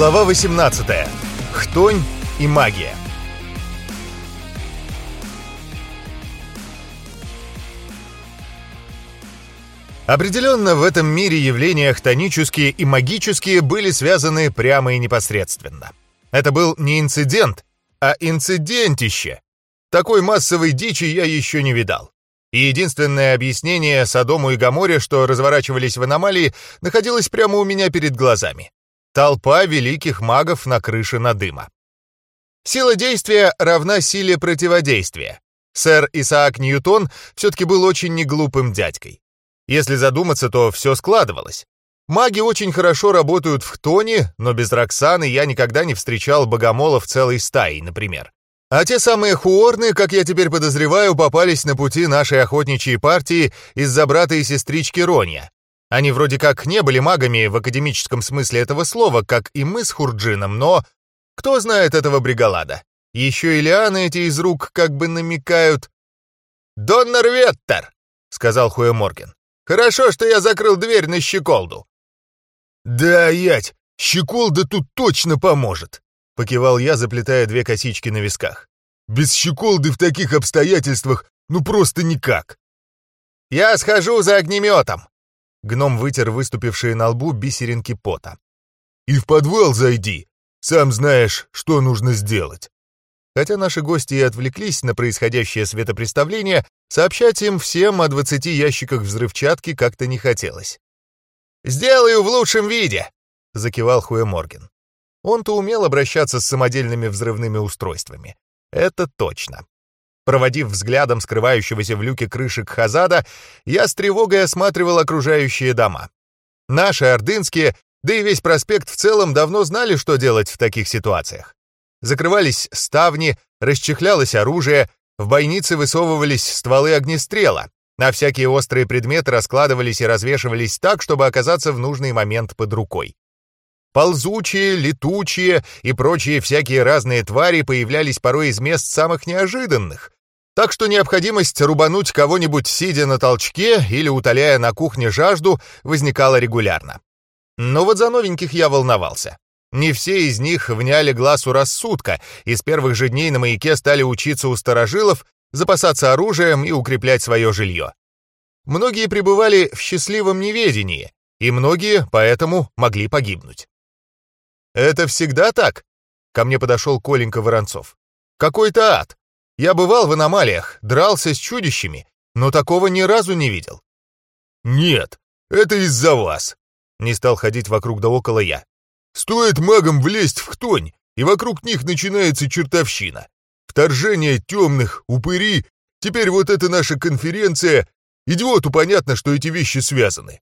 Глава 18. Хтонь и магия. Определенно, в этом мире явления хтонические и магические были связаны прямо и непосредственно. Это был не инцидент, а инцидентище. Такой массовой дичи я еще не видал. И единственное объяснение Содому и Гаморе, что разворачивались в аномалии, находилось прямо у меня перед глазами. Толпа великих магов на крыше надыма. Сила действия равна силе противодействия. Сэр Исаак Ньютон все-таки был очень неглупым дядькой. Если задуматься, то все складывалось. Маги очень хорошо работают в Хтоне, но без Роксаны я никогда не встречал богомолов целой стаи, например. А те самые хуорны, как я теперь подозреваю, попались на пути нашей охотничьей партии из-за брата и сестрички Ронья. Они вроде как не были магами в академическом смысле этого слова, как и мы с Хурджином, но... Кто знает этого бриголада? Еще и лианы эти из рук как бы намекают... «Доннер Веттер!» — сказал Хуэ Морген. «Хорошо, что я закрыл дверь на щеколду». «Да, ять, щеколда тут точно поможет!» — покивал я, заплетая две косички на висках. «Без щеколды в таких обстоятельствах ну просто никак!» «Я схожу за огнеметом!» Гном вытер выступившие на лбу бисеринки пота. «И в подвал зайди. Сам знаешь, что нужно сделать». Хотя наши гости и отвлеклись на происходящее светопреставление, сообщать им всем о 20 ящиках взрывчатки как-то не хотелось. «Сделаю в лучшем виде!» — закивал Хуэ Морген. Он-то умел обращаться с самодельными взрывными устройствами. Это точно. Проводив взглядом скрывающегося в люке крыши Хазада, я с тревогой осматривал окружающие дома. Наши ордынские, да и весь проспект в целом давно знали, что делать в таких ситуациях. Закрывались ставни, расчехлялось оружие, в бойнице высовывались стволы огнестрела, а всякие острые предметы раскладывались и развешивались так, чтобы оказаться в нужный момент под рукой. Ползучие, летучие и прочие всякие разные твари появлялись порой из мест самых неожиданных. Так что необходимость рубануть кого-нибудь, сидя на толчке или утоляя на кухне жажду, возникала регулярно. Но вот за новеньких я волновался. Не все из них вняли глазу рассудка, и с первых же дней на маяке стали учиться у старожилов, запасаться оружием и укреплять свое жилье. Многие пребывали в счастливом неведении, и многие поэтому могли погибнуть. «Это всегда так?» Ко мне подошел Коленька Воронцов. «Какой-то ад. Я бывал в аномалиях, дрался с чудищами, но такого ни разу не видел». «Нет, это из-за вас», — не стал ходить вокруг да около я. «Стоит магам влезть в хтонь, и вокруг них начинается чертовщина. Вторжение темных, упыри, теперь вот эта наша конференция. Идиоту понятно, что эти вещи связаны».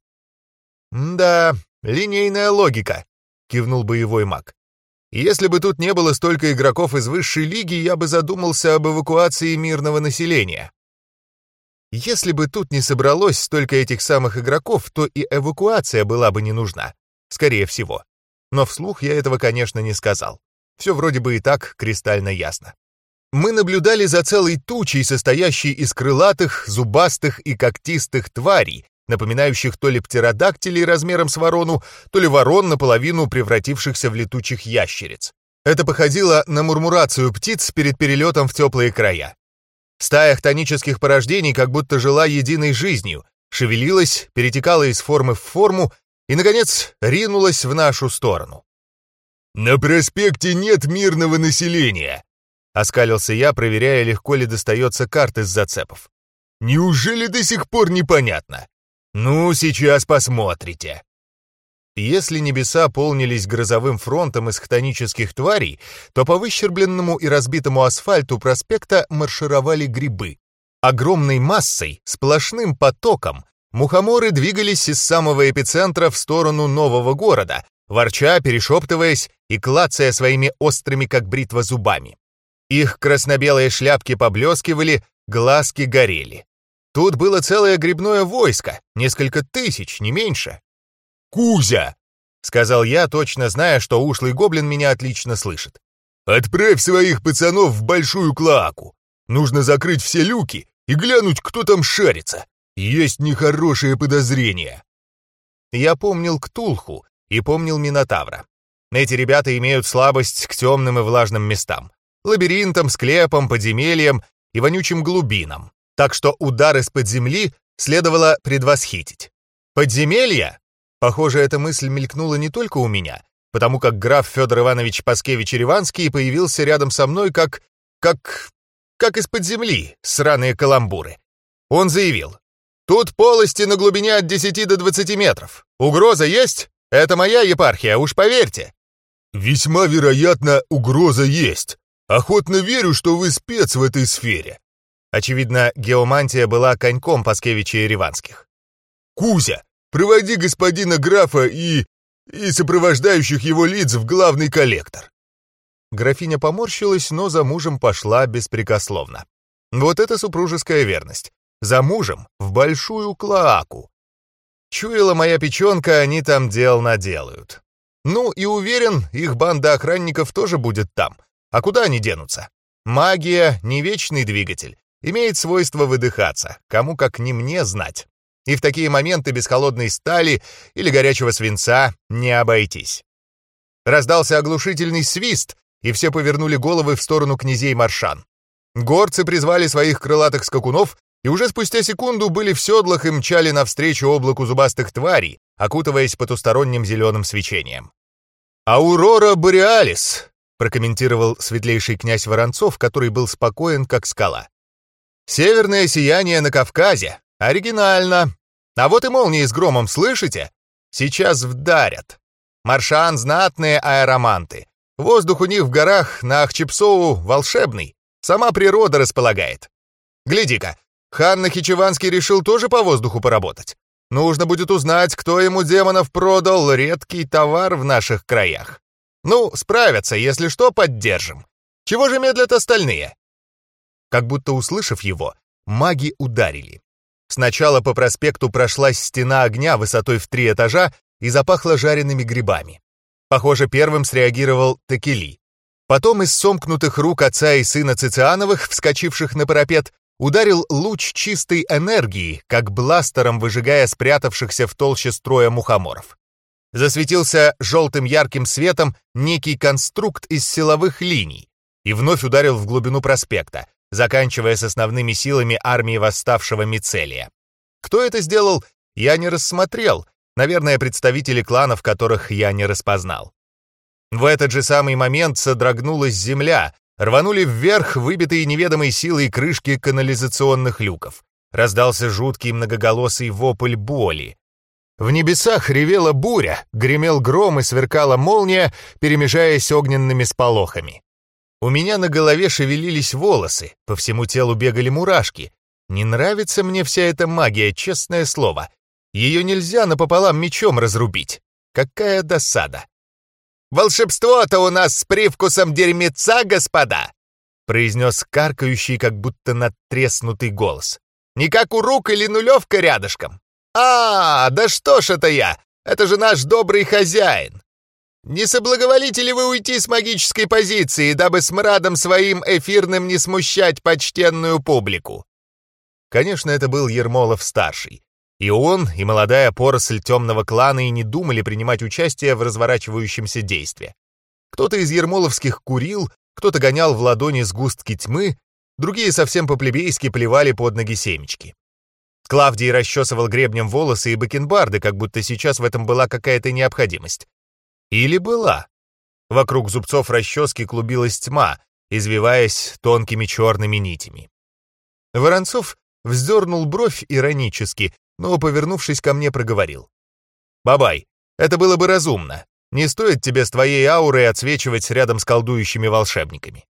«Да, линейная логика», — кивнул боевой маг. «Если бы тут не было столько игроков из высшей лиги, я бы задумался об эвакуации мирного населения. Если бы тут не собралось столько этих самых игроков, то и эвакуация была бы не нужна. Скорее всего. Но вслух я этого, конечно, не сказал. Все вроде бы и так кристально ясно. Мы наблюдали за целой тучей, состоящей из крылатых, зубастых и когтистых тварей, напоминающих то ли птеродактилей размером с ворону, то ли ворон, наполовину превратившихся в летучих ящериц. Это походило на мурмурацию птиц перед перелетом в теплые края. Стая хтонических порождений как будто жила единой жизнью, шевелилась, перетекала из формы в форму и, наконец, ринулась в нашу сторону. «На проспекте нет мирного населения», — оскалился я, проверяя, легко ли достается карта из зацепов. «Неужели до сих пор непонятно? Ну, сейчас посмотрите. Если небеса полнились грозовым фронтом из хтонических тварей, то по выщербленному и разбитому асфальту проспекта маршировали грибы. Огромной массой, сплошным потоком, мухоморы двигались из самого эпицентра в сторону нового города, ворча, перешептываясь и клацая своими острыми, как бритва, зубами. Их красно-белые шляпки поблескивали, глазки горели. Тут было целое грибное войско, несколько тысяч, не меньше. «Кузя!» — сказал я, точно зная, что ушлый гоблин меня отлично слышит. «Отправь своих пацанов в большую клоаку. Нужно закрыть все люки и глянуть, кто там шарится. Есть нехорошее подозрение». Я помнил Ктулху и помнил Минотавра. Эти ребята имеют слабость к темным и влажным местам. Лабиринтам, склепам, подземельям и вонючим глубинам. Так что удар из-под земли следовало предвосхитить. Подземелья? Похоже, эта мысль мелькнула не только у меня, потому как граф Федор Иванович Паскевич-Реванский появился рядом со мной как... как... как из-под земли, сраные каламбуры. Он заявил, «Тут полости на глубине от 10 до 20 метров. Угроза есть? Это моя епархия, уж поверьте». «Весьма вероятно, угроза есть. Охотно верю, что вы спец в этой сфере». Очевидно, геомантия была коньком Паскевича и Реванских. «Кузя, проводи господина графа и... и сопровождающих его лиц в главный коллектор». Графиня поморщилась, но за мужем пошла беспрекословно. Вот это супружеская верность. За мужем в большую клоаку. Чуяла моя печенка, они там дел наделают. Ну и уверен, их банда охранников тоже будет там. А куда они денутся? Магия — не вечный двигатель. Имеет свойство выдыхаться, кому как не мне знать. И в такие моменты без холодной стали или горячего свинца не обойтись. Раздался оглушительный свист, и все повернули головы в сторону князей Маршан. Горцы призвали своих крылатых скакунов, и уже спустя секунду были в седлах и мчали навстречу облаку зубастых тварей, окутываясь потусторонним зеленым свечением. «Аурора Бореалис», — прокомментировал светлейший князь Воронцов, который был спокоен, как скала. «Северное сияние на Кавказе. Оригинально. А вот и молнии с громом, слышите? Сейчас вдарят. Маршан — знатные аэроманты. Воздух у них в горах на Ахчепсоу волшебный. Сама природа располагает. Гляди-ка, хан Нахичеванский решил тоже по воздуху поработать. Нужно будет узнать, кто ему демонов продал редкий товар в наших краях. Ну, справятся, если что, поддержим. Чего же медлят остальные? Как будто услышав его, маги ударили. Сначала по проспекту прошлась стена огня высотой в три этажа и запахло жареными грибами. Похоже, первым среагировал Текели. Потом из сомкнутых рук отца и сына Цициановых, вскочивших на парапет, ударил луч чистой энергии, как бластером выжигая спрятавшихся в толще строя мухоморов. Засветился желтым ярким светом некий конструкт из силовых линий и вновь ударил в глубину проспекта, заканчивая с основными силами армии восставшего Мицелия. Кто это сделал, я не рассмотрел, наверное, представители кланов, которых я не распознал. В этот же самый момент содрогнулась земля, рванули вверх выбитые неведомой силой крышки канализационных люков. Раздался жуткий многоголосый вопль боли. В небесах ревела буря, гремел гром и сверкала молния, перемежаясь огненными сполохами. У меня на голове шевелились волосы, по всему телу бегали мурашки. Не нравится мне вся эта магия, честное слово. Ее нельзя напополам мечом разрубить. Какая досада. «Волшебство-то у нас с привкусом дерьмеца, господа!» произнес каркающий, как будто надтреснутый голос. «Не как у рук или нулевка рядышком. А, да что ж это я? Это же наш добрый хозяин. Не соблаговолите ли вы уйти с магической позиции, дабы с мрадом своим эфирным не смущать почтенную публику?» Конечно, это был Ермолов-старший. И он, и молодая поросль темного клана и не думали принимать участие в разворачивающемся действии. Кто-то из ермоловских курил, кто-то гонял в ладони сгустки тьмы, другие совсем по-плебейски плевали под ноги семечки. Клавдий расчесывал гребнем волосы и бакенбарды, как будто сейчас в этом была какая-то необходимость. Или была. Вокруг зубцов расчески клубилась тьма, извиваясь тонкими черными нитями. Воронцов вздернул бровь иронически, но, повернувшись ко мне, проговорил. «Бабай, это было бы разумно. Не стоит тебе с твоей аурой отсвечивать рядом с колдующими волшебниками».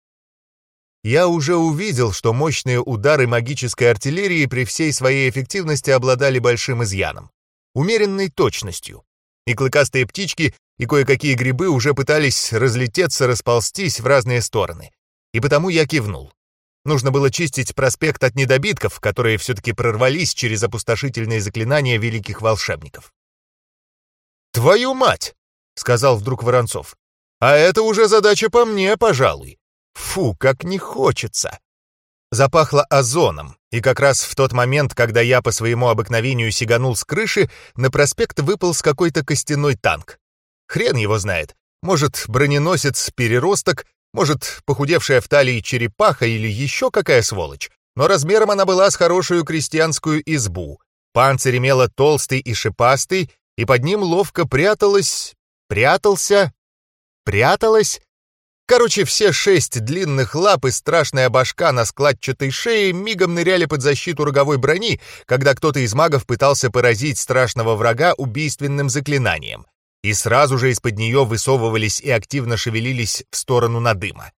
Я уже увидел, что мощные удары магической артиллерии при всей своей эффективности обладали большим изъяном — умеренной точностью. И клыкастые птички, и кое-какие грибы уже пытались разлететься, расползтись в разные стороны. И потому я кивнул. Нужно было чистить проспект от недобитков, которые все-таки прорвались через опустошительные заклинания великих волшебников. «Твою мать!» — сказал вдруг Воронцов. «А это уже задача по мне, пожалуй. Фу, как не хочется!» Запахло озоном, и как раз в тот момент, когда я по своему обыкновению сиганул с крыши, на проспект выполз какой-то костяной танк. Хрен его знает, Может, броненосец-переросток, может, похудевшая в талии черепаха или еще какая сволочь. Но размером она была с хорошую крестьянскую избу. Панцирь имела толстый и шипастый, и под ним ловко пряталась... прятался... пряталась... Короче, все шесть длинных лап и страшная башка на складчатой шее мигом ныряли под защиту роговой брони, когда кто-то из магов пытался поразить страшного врага убийственным заклинанием. И сразу же из-под нее высовывались и активно шевелились в сторону надыма.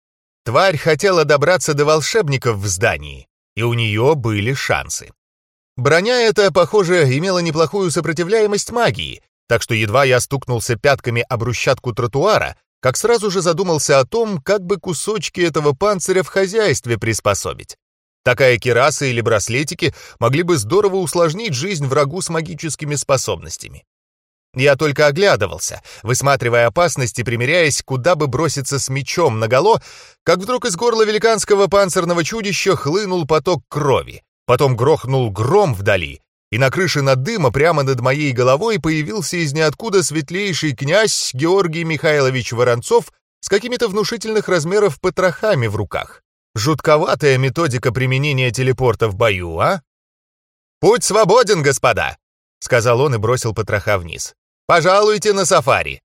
Тварь хотела добраться до волшебников в здании, и у нее были шансы. Броня эта, похоже, имела неплохую сопротивляемость магии, так что едва я стукнулся пятками об брусчатку тротуара, как сразу же задумался о том, как бы кусочки этого панциря в хозяйстве приспособить. Такая кераса или браслетики могли бы здорово усложнить жизнь врагу с магическими способностями. Я только оглядывался, высматривая опасности, примеряясь, куда бы броситься с мечом наголо, как вдруг из горла великанского панцирного чудища хлынул поток крови. Потом грохнул гром вдали, и на крыше над дыма прямо над моей головой появился из ниоткуда светлейший князь Георгий Михайлович Воронцов с какими-то внушительных размеров потрохами в руках. Жутковатая методика применения телепорта в бою, а? «Путь свободен, господа!» — сказал он и бросил потроха вниз. «Пожалуйте на сафари!»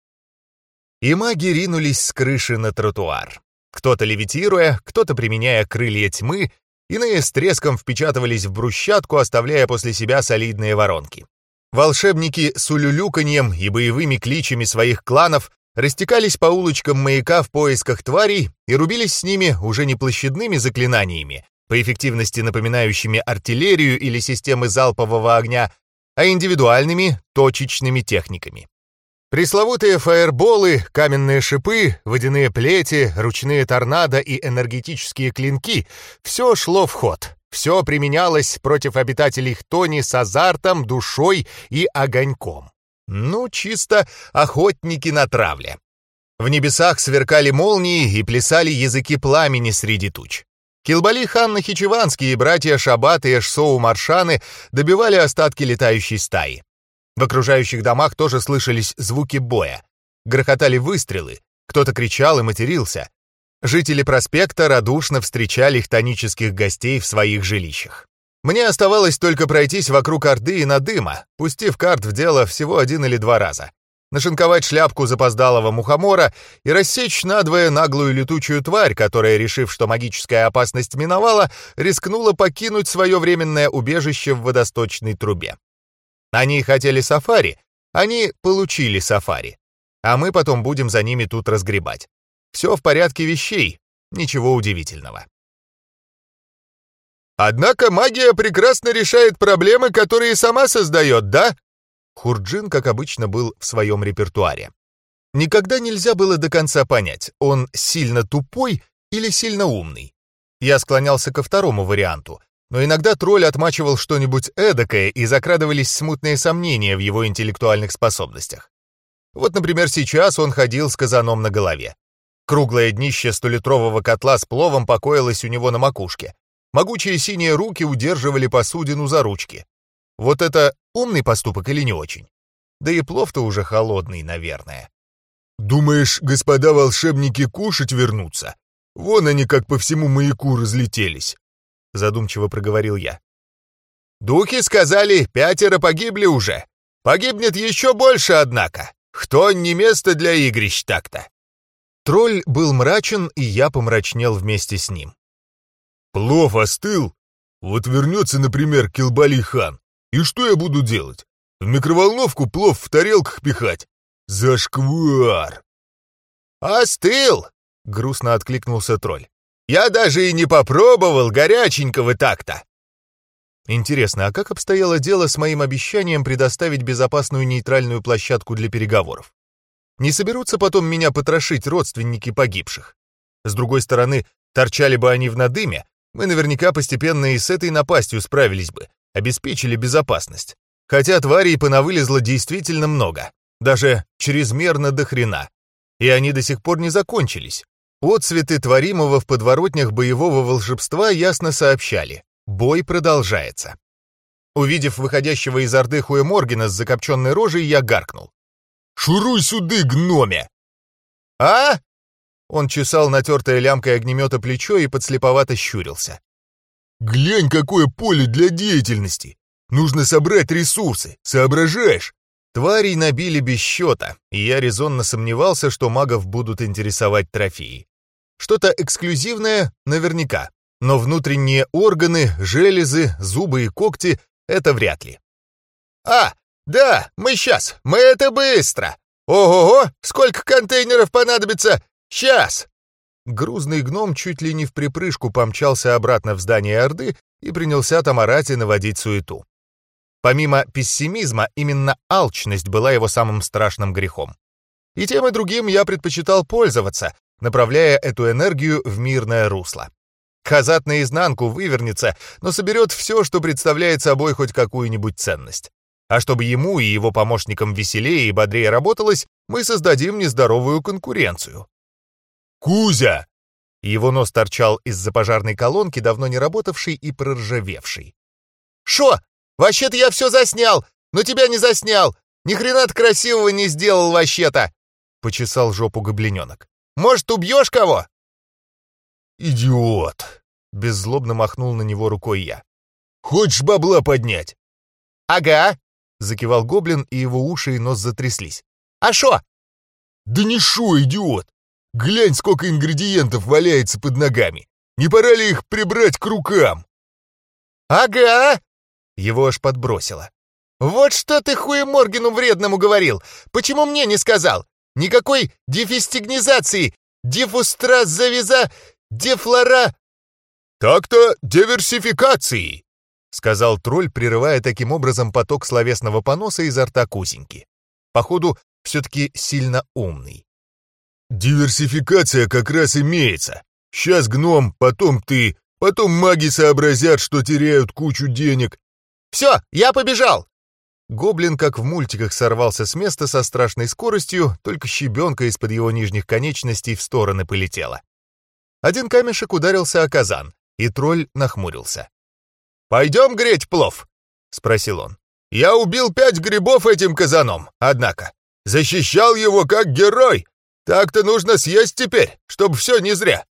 И маги ринулись с крыши на тротуар. Кто-то левитируя, кто-то применяя крылья тьмы, Иные с треском впечатывались в брусчатку, оставляя после себя солидные воронки. Волшебники с улюлюканьем и боевыми кличами своих кланов растекались по улочкам маяка в поисках тварей и рубились с ними уже не площадными заклинаниями, по эффективности напоминающими артиллерию или системы залпового огня, а индивидуальными точечными техниками. Пресловутые фаерболы, каменные шипы, водяные плети, ручные торнадо и энергетические клинки — все шло в ход. Все применялось против обитателей Хтони с азартом, душой и огоньком. Ну, чисто охотники на травле. В небесах сверкали молнии и плясали языки пламени среди туч. Килбали хан Нахичеванский и братья Шабат и Эшсоу Маршаны добивали остатки летающей стаи. В окружающих домах тоже слышались звуки боя. Грохотали выстрелы, кто-то кричал и матерился. Жители проспекта радушно встречали хтонических гостей в своих жилищах. Мне оставалось только пройтись вокруг Орды и на дыма, пустив карт в дело всего один или два раза. Нашинковать шляпку запоздалого мухомора и рассечь надвое наглую летучую тварь, которая, решив, что магическая опасность миновала, рискнула покинуть свое временное убежище в водосточной трубе. Они хотели сафари, они получили сафари. А мы потом будем за ними тут разгребать. Все в порядке вещей, ничего удивительного. Однако магия прекрасно решает проблемы, которые сама создает, да? Хурджин, как обычно, был в своем репертуаре. Никогда нельзя было до конца понять, он сильно тупой или сильно умный. Я склонялся ко второму варианту, но иногда тролль отмачивал что-нибудь эдакое, и закрадывались смутные сомнения в его интеллектуальных способностях. Вот, например, сейчас он ходил с казаном на голове. Круглое днище столитрового котла с пловом покоилось у него на макушке. Могучие синие руки удерживали посудину за ручки. Вот это умный поступок или не очень? Да и плов-то уже холодный, наверное. «Думаешь, господа волшебники кушать вернутся? Вон они как по всему маяку разлетелись задумчиво проговорил я. «Духи сказали, пятеро погибли уже. Погибнет еще больше, однако. Кто не место для игрищ так-то?» Тролль был мрачен, и я помрачнел вместе с ним. «Плов остыл? Вот вернется, например, Килбали-хан. И что я буду делать? В микроволновку плов в тарелках пихать? Зашквар!» «Остыл!» — грустно откликнулся тролль. Я даже и не попробовал горяченького так-то. Интересно, а как обстояло дело с моим обещанием предоставить безопасную нейтральную площадку для переговоров? Не соберутся потом меня потрошить родственники погибших? С другой стороны, торчали бы они в надыме, мы наверняка постепенно и с этой напастью справились бы, обеспечили безопасность. Хотя тварей понавылезло действительно много, даже чрезмерно до хрена. И они до сих пор не закончились. Отцветы творимого в подворотнях боевого волшебства ясно сообщали. Бой продолжается. Увидев выходящего из Орды Хуэморгена с закопченной рожей, я гаркнул. «Шуруй сюды, гноме!» «А?» Он чесал натертое лямкой огнемета плечо и подслеповато щурился. «Глянь, какое поле для деятельности! Нужно собрать ресурсы, соображаешь?» Тварей набили без счета, и я резонно сомневался, что магов будут интересовать трофеи. Что-то эксклюзивное наверняка, но внутренние органы, железы, зубы и когти — это вряд ли. «А, да, мы сейчас, мы это быстро! Ого-го, сколько контейнеров понадобится? Сейчас!» Грузный гном чуть ли не в припрыжку помчался обратно в здание Орды и принялся там орать и наводить суету. Помимо пессимизма, именно алчность была его самым страшным грехом. И тем и другим я предпочитал пользоваться, направляя эту энергию в мирное русло. Хазат наизнанку вывернется, но соберет все, что представляет собой хоть какую-нибудь ценность. А чтобы ему и его помощникам веселее и бодрее работалось, мы создадим нездоровую конкуренцию. «Кузя!» Его нос торчал из-за пожарной колонки, давно не работавшей и проржавевшей. «Шо? Вообще-то я все заснял, но тебя не заснял! Ни хрена ты красивого не сделал вообще-то!» Почесал жопу гоблиненок. «Может, убьешь кого?» «Идиот!» — беззлобно махнул на него рукой я. «Хочешь бабла поднять?» «Ага!» — закивал гоблин, и его уши и нос затряслись. «А шо?» «Да не шо, идиот! Глянь, сколько ингредиентов валяется под ногами! Не пора ли их прибрать к рукам?» «Ага!» — его аж подбросило. «Вот что ты хуе Моргину вредному говорил! Почему мне не сказал? Никакой дефистигнизации! Дифустраз завяза... Дефлора...» «Так-то диверсификации!» — сказал тролль, прерывая таким образом поток словесного поноса изо рта кузеньки. Походу, все-таки сильно умный. «Диверсификация как раз имеется. Сейчас гном, потом ты, потом маги сообразят, что теряют кучу денег». «Все, я побежал!» Гоблин, как в мультиках, сорвался с места со страшной скоростью, только щебенка из-под его нижних конечностей в стороны полетела. Один камешек ударился о казан, и тролль нахмурился. «Пойдем греть плов?» — спросил он. «Я убил пять грибов этим казаном, однако. Защищал его как герой. Так-то нужно съесть теперь, чтобы все не зря».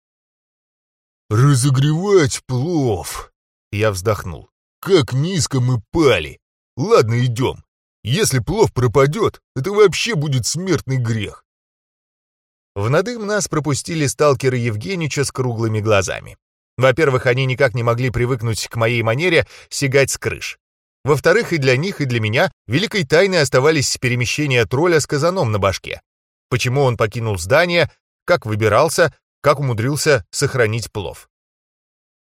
«Разогревать плов!» — я вздохнул. «Как низко мы пали! Ладно, идем. Если плов пропадет, это вообще будет смертный грех». В надым нас пропустили сталкеры Евгенича с круглыми глазами. Во-первых, они никак не могли привыкнуть к моей манере сигать с крыш. Во-вторых, и для них, и для меня великой тайной оставались перемещения тролля с казаном на башке. Почему он покинул здание, как выбирался, как умудрился сохранить плов.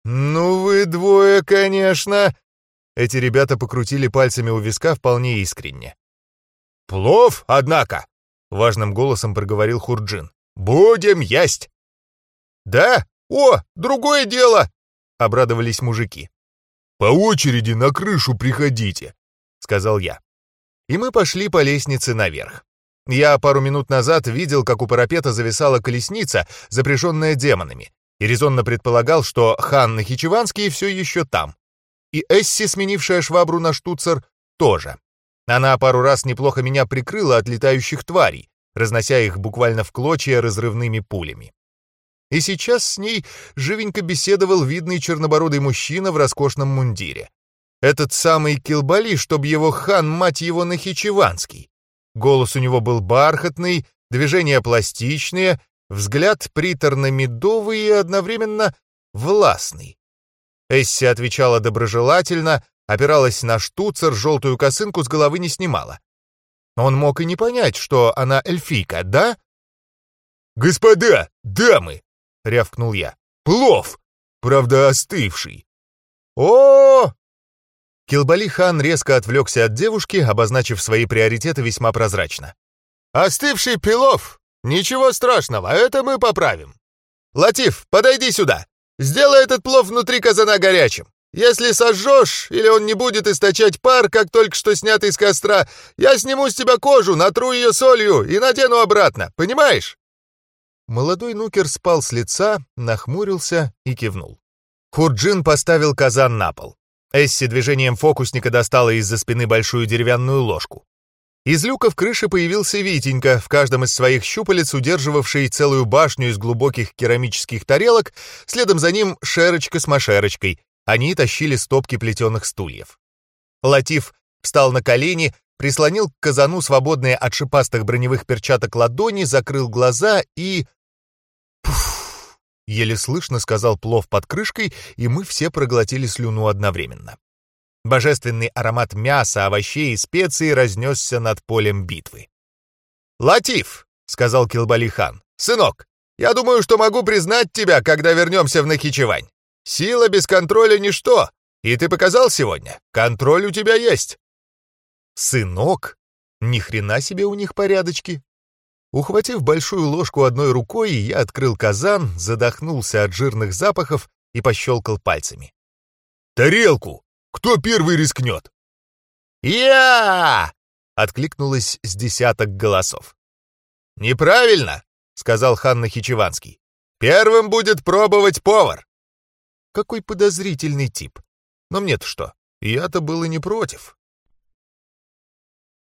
«Ну вы двое, конечно!» Эти ребята покрутили пальцами у виска вполне искренне. «Плов, однако!» — важным голосом проговорил Хурджин. «Будем есть!» «Да? «О, другое дело!» — обрадовались мужики. «По очереди на крышу приходите», — сказал я. И мы пошли по лестнице наверх. Я пару минут назад видел, как у парапета зависала колесница, запряженная демонами, и резонно предполагал, что хан Нахичеванский все еще там. И Эсси, сменившая швабру на штуцер, тоже. Она пару раз неплохо меня прикрыла от летающих тварей, разнося их буквально в клочья разрывными пулями. И сейчас с ней живенько беседовал видный чернобородый мужчина в роскошном мундире. Этот самый Килбали, чтоб его хан, мать его, Нахичеванский. Голос у него был бархатный, движения пластичные, взгляд приторно-медовый и одновременно властный. Эсси отвечала доброжелательно, опиралась на штуцер, желтую косынку с головы не снимала. Он мог и не понять, что она эльфийка, да? «Господа, дамы!» — рявкнул я. «Плов! Правда, остывший!» о, -о, Килбали хан резко отвлекся от девушки, обозначив свои приоритеты весьма прозрачно. «Остывший пилов! Ничего страшного, это мы поправим. Латиф, подойди сюда. Сделай этот плов внутри казана горячим. Если сожжешь, или он не будет источать пар, как только что снятый из костра, я сниму с тебя кожу, натру ее солью и надену обратно, понимаешь?» Молодой нукер спал с лица, нахмурился и кивнул. Хурджин поставил казан на пол. Эсси движением фокусника достала из-за спины большую деревянную ложку. Из люка в крыше появился Витенька, в каждом из своих щупалец удерживавший целую башню из глубоких керамических тарелок, следом за ним Шерочка с Машерочкой. Они тащили стопки плетеных стульев. Латиф встал на колени, прислонил к казану свободные от шипастых броневых перчаток ладони, закрыл глаза и... Пуф! Еле слышно сказал плов под крышкой, и мы все проглотили слюну одновременно. Божественный аромат мяса, овощей и специй разнесся над полем битвы. «Латиф!» — сказал Килбали-хан. «Сынок, я думаю, что могу признать тебя, когда вернемся в Нахичевань. Сила без контроля — ничто, и ты показал сегодня. Контроль у тебя есть». «Сынок? Ни хрена себе у них порядочки!» Ухватив большую ложку одной рукой, я открыл казан, задохнулся от жирных запахов и пощелкал пальцами. «Тарелку! Кто первый рискнет?» «Я!» — откликнулось с десяток голосов. «Неправильно!» — сказал хан Нахичеванский. «Первым будет пробовать повар!» Какой подозрительный тип. Но мне-то что? Я-то был и не против.